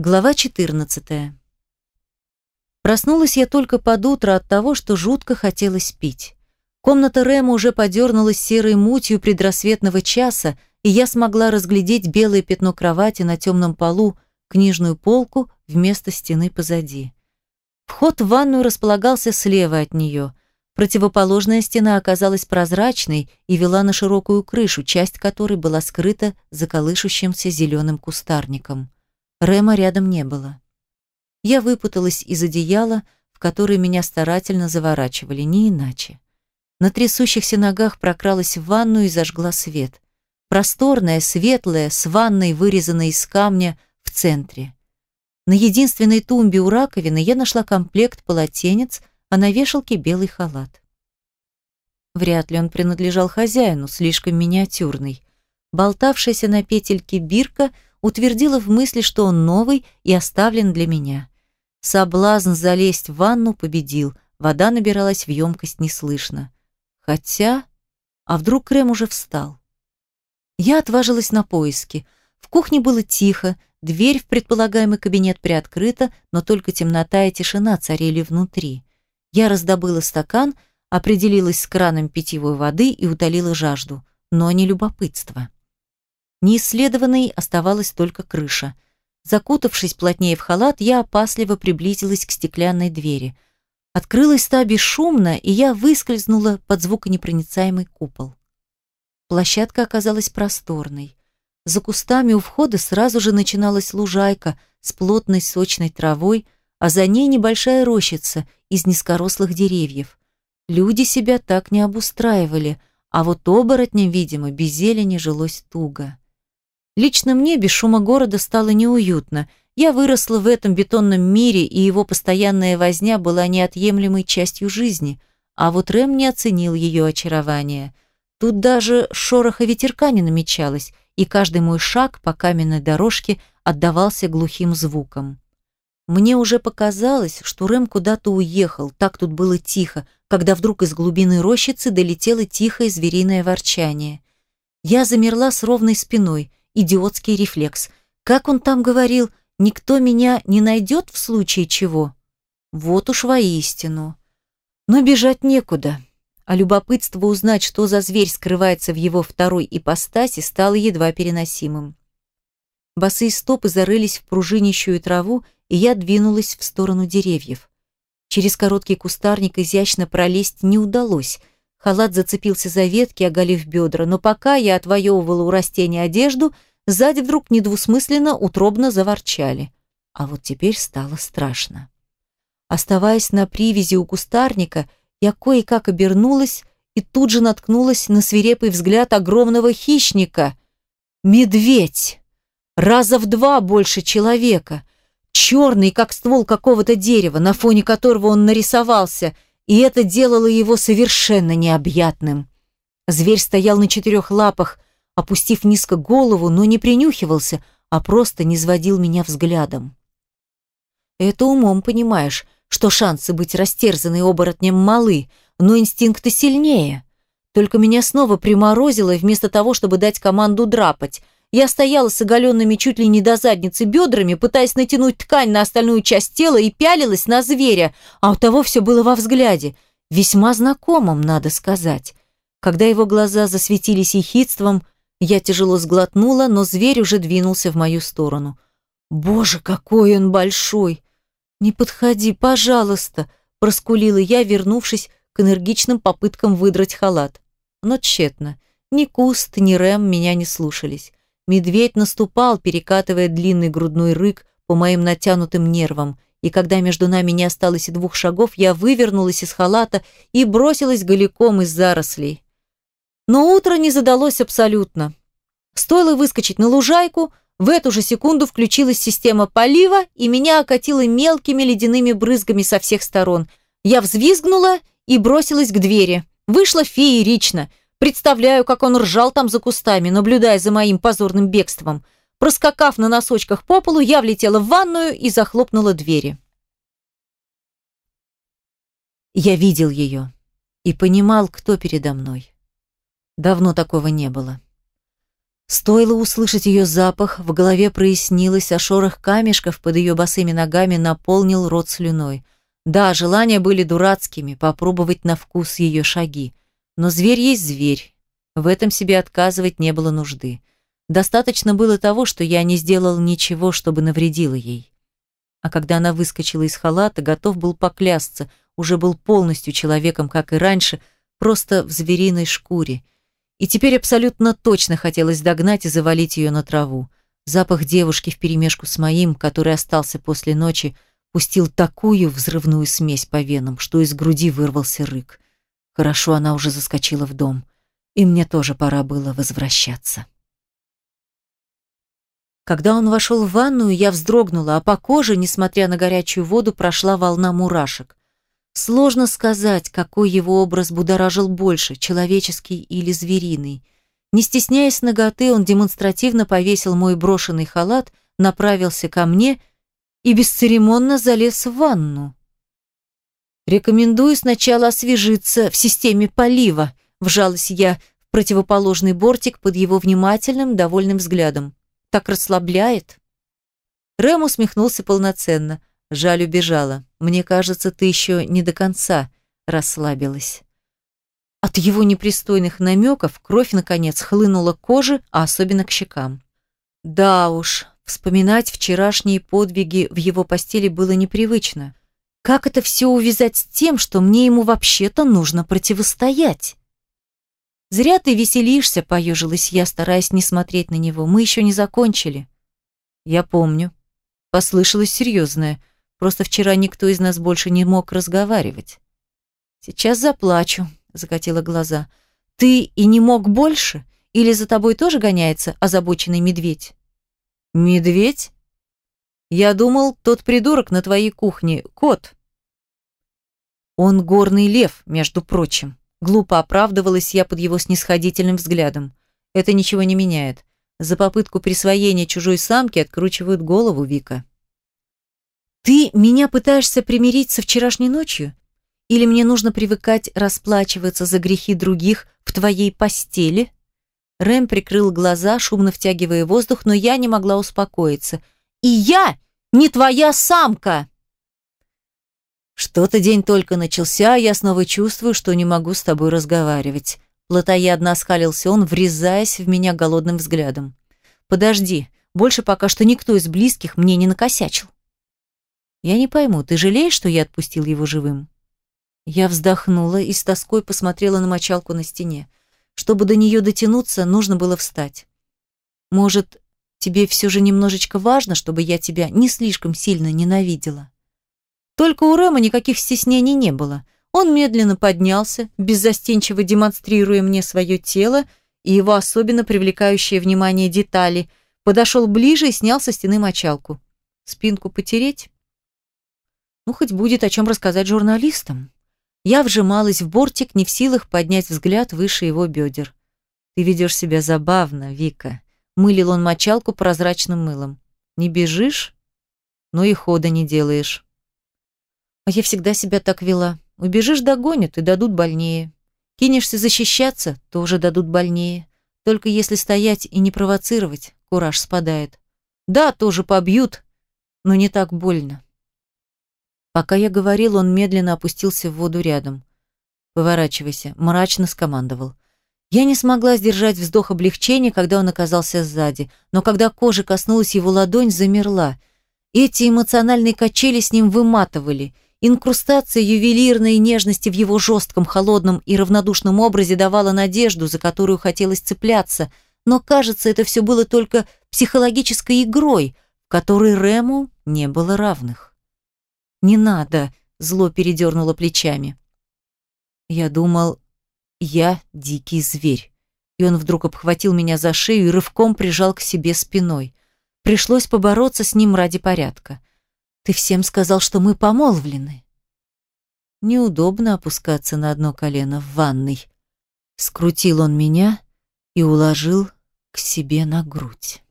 Глава 14. Проснулась я только под утро от того, что жутко хотелось пить. Комната Рэма уже подернулась серой мутью предрассветного часа, и я смогла разглядеть белое пятно кровати на темном полу, книжную полку вместо стены позади. Вход в ванную располагался слева от нее. Противоположная стена оказалась прозрачной и вела на широкую крышу, часть которой была скрыта за колышущимся зеленым кустарником. Рема рядом не было. Я выпуталась из одеяла, в которое меня старательно заворачивали, не иначе. На трясущихся ногах прокралась в ванную и зажгла свет. Просторная, светлая, с ванной, вырезанной из камня, в центре. На единственной тумбе у раковины я нашла комплект полотенец, а на вешалке белый халат. Вряд ли он принадлежал хозяину, слишком миниатюрный. Болтавшаяся на петельке бирка – утвердила в мысли, что он новый и оставлен для меня. Соблазн залезть в ванну победил, вода набиралась в емкость неслышно. Хотя... А вдруг Крем уже встал? Я отважилась на поиски. В кухне было тихо, дверь в предполагаемый кабинет приоткрыта, но только темнота и тишина царили внутри. Я раздобыла стакан, определилась с краном питьевой воды и утолила жажду, но не любопытство. Неисследованной оставалась только крыша. Закутавшись плотнее в халат, я опасливо приблизилась к стеклянной двери. Открылась та бесшумно, и я выскользнула под звуконепроницаемый купол. Площадка оказалась просторной. За кустами у входа сразу же начиналась лужайка с плотной сочной травой, а за ней небольшая рощица из низкорослых деревьев. Люди себя так не обустраивали, а вот оборотням, видимо, без зелени жилось туго. Лично мне без шума города стало неуютно. Я выросла в этом бетонном мире, и его постоянная возня была неотъемлемой частью жизни. А вот Рэм не оценил ее очарование. Тут даже шороха ветерка не намечалось, и каждый мой шаг по каменной дорожке отдавался глухим звуком. Мне уже показалось, что Рэм куда-то уехал, так тут было тихо, когда вдруг из глубины рощицы долетело тихое звериное ворчание. Я замерла с ровной спиной, идиотский рефлекс. Как он там говорил, никто меня не найдет в случае чего? Вот уж воистину. Но бежать некуда. А любопытство узнать, что за зверь скрывается в его второй ипостаси, стало едва переносимым. Босые стопы зарылись в пружинищую траву, и я двинулась в сторону деревьев. Через короткий кустарник изящно пролезть не удалось. Халат зацепился за ветки, оголив бедра, но пока я отвоевывала у растения одежду – Сзади вдруг недвусмысленно, утробно заворчали. А вот теперь стало страшно. Оставаясь на привязи у кустарника, я кое-как обернулась и тут же наткнулась на свирепый взгляд огромного хищника. Медведь! Раза в два больше человека. Черный, как ствол какого-то дерева, на фоне которого он нарисовался, и это делало его совершенно необъятным. Зверь стоял на четырех лапах, опустив низко голову, но не принюхивался, а просто не сводил меня взглядом. Это умом понимаешь, что шансы быть растерзанной оборотнем малы, но инстинкты сильнее. Только меня снова приморозило, и вместо того, чтобы дать команду драпать, я стояла с оголенными чуть ли не до задницы бедрами, пытаясь натянуть ткань на остальную часть тела и пялилась на зверя, а у того все было во взгляде, весьма знакомым, надо сказать. Когда его глаза засветились ехидством, я тяжело сглотнула, но зверь уже двинулся в мою сторону. «Боже, какой он большой!» «Не подходи, пожалуйста!» – проскулила я, вернувшись к энергичным попыткам выдрать халат. Но тщетно. Ни куст, ни Рэм меня не слушались. Медведь наступал, перекатывая длинный грудной рык по моим натянутым нервам, и когда между нами не осталось и двух шагов, я вывернулась из халата и бросилась голиком из зарослей. Но утро не задалось абсолютно. Стоило выскочить на лужайку, в эту же секунду включилась система полива, и меня окатило мелкими ледяными брызгами со всех сторон. Я взвизгнула и бросилась к двери. Вышла феерично. Представляю, как он ржал там за кустами, наблюдая за моим позорным бегством. Проскакав на носочках по полу, я влетела в ванную и захлопнула двери. Я видел ее и понимал, кто передо мной. Давно такого не было. Стоило услышать ее запах, в голове прояснилось, а шорох камешков под ее босыми ногами наполнил рот слюной. Да, желания были дурацкими, попробовать на вкус ее шаги. Но зверь есть зверь. В этом себе отказывать не было нужды. Достаточно было того, что я не сделал ничего, чтобы навредило ей. А когда она выскочила из халата, готов был поклясться, уже был полностью человеком, как и раньше, просто в звериной шкуре – и теперь абсолютно точно хотелось догнать и завалить ее на траву. Запах девушки вперемешку с моим, который остался после ночи, пустил такую взрывную смесь по венам, что из груди вырвался рык. Хорошо она уже заскочила в дом, и мне тоже пора было возвращаться. Когда он вошел в ванную, я вздрогнула, а по коже, несмотря на горячую воду, прошла волна мурашек. Сложно сказать, какой его образ будоражил больше, человеческий или звериный. Не стесняясь ноготы, он демонстративно повесил мой брошенный халат, направился ко мне и бесцеремонно залез в ванну. «Рекомендую сначала освежиться в системе полива», – вжалась я в противоположный бортик под его внимательным, довольным взглядом. «Так расслабляет». Рэм усмехнулся полноценно. Жаль, убежала. Мне кажется, ты еще не до конца расслабилась. От его непристойных намеков кровь, наконец, хлынула к коже, а особенно к щекам. Да уж, вспоминать вчерашние подвиги в его постели было непривычно. Как это все увязать с тем, что мне ему вообще-то нужно противостоять? «Зря ты веселишься», — поежилась я, стараясь не смотреть на него. «Мы еще не закончили». «Я помню». Послышалось серьезное. Просто вчера никто из нас больше не мог разговаривать. Сейчас заплачу, закатила глаза. Ты и не мог больше? Или за тобой тоже гоняется озабоченный медведь? Медведь? Я думал, тот придурок на твоей кухне, кот. Он горный лев, между прочим. Глупо оправдывалась я под его снисходительным взглядом. Это ничего не меняет. За попытку присвоения чужой самки откручивают голову Вика. Ты меня пытаешься примирить со вчерашней ночью? Или мне нужно привыкать расплачиваться за грехи других в твоей постели? Рэм прикрыл глаза, шумно втягивая воздух, но я не могла успокоиться. И я не твоя самка! Что-то день только начался, а я снова чувствую, что не могу с тобой разговаривать. Плотоядно оскалился он, врезаясь в меня голодным взглядом. Подожди, больше пока что никто из близких мне не накосячил. Я не пойму, ты жалеешь, что я отпустил его живым? Я вздохнула и с тоской посмотрела на мочалку на стене. Чтобы до нее дотянуться, нужно было встать. Может, тебе все же немножечко важно, чтобы я тебя не слишком сильно ненавидела? Только у Рэма никаких стеснений не было. Он медленно поднялся, беззастенчиво демонстрируя мне свое тело и его особенно привлекающее внимание детали, подошел ближе и снял со стены мочалку. Спинку потереть? Ну, хоть будет о чем рассказать журналистам. Я вжималась в бортик, не в силах поднять взгляд выше его бедер. «Ты ведешь себя забавно, Вика», — мылил он мочалку прозрачным мылом. «Не бежишь, но и хода не делаешь». «А я всегда себя так вела. Убежишь, догонят и дадут больнее. Кинешься защищаться, тоже дадут больнее. Только если стоять и не провоцировать, кураж спадает. Да, тоже побьют, но не так больно». Пока я говорил, он медленно опустился в воду рядом. «Поворачивайся», — мрачно скомандовал. Я не смогла сдержать вздох облегчения, когда он оказался сзади, но когда кожа коснулась его ладонь, замерла. Эти эмоциональные качели с ним выматывали. Инкрустация ювелирной нежности в его жестком, холодном и равнодушном образе давала надежду, за которую хотелось цепляться, но, кажется, это все было только психологической игрой, которой Рему не было равных. «Не надо», — зло передернуло плечами. Я думал, я дикий зверь. И он вдруг обхватил меня за шею и рывком прижал к себе спиной. Пришлось побороться с ним ради порядка. Ты всем сказал, что мы помолвлены. Неудобно опускаться на одно колено в ванной. Скрутил он меня и уложил к себе на грудь.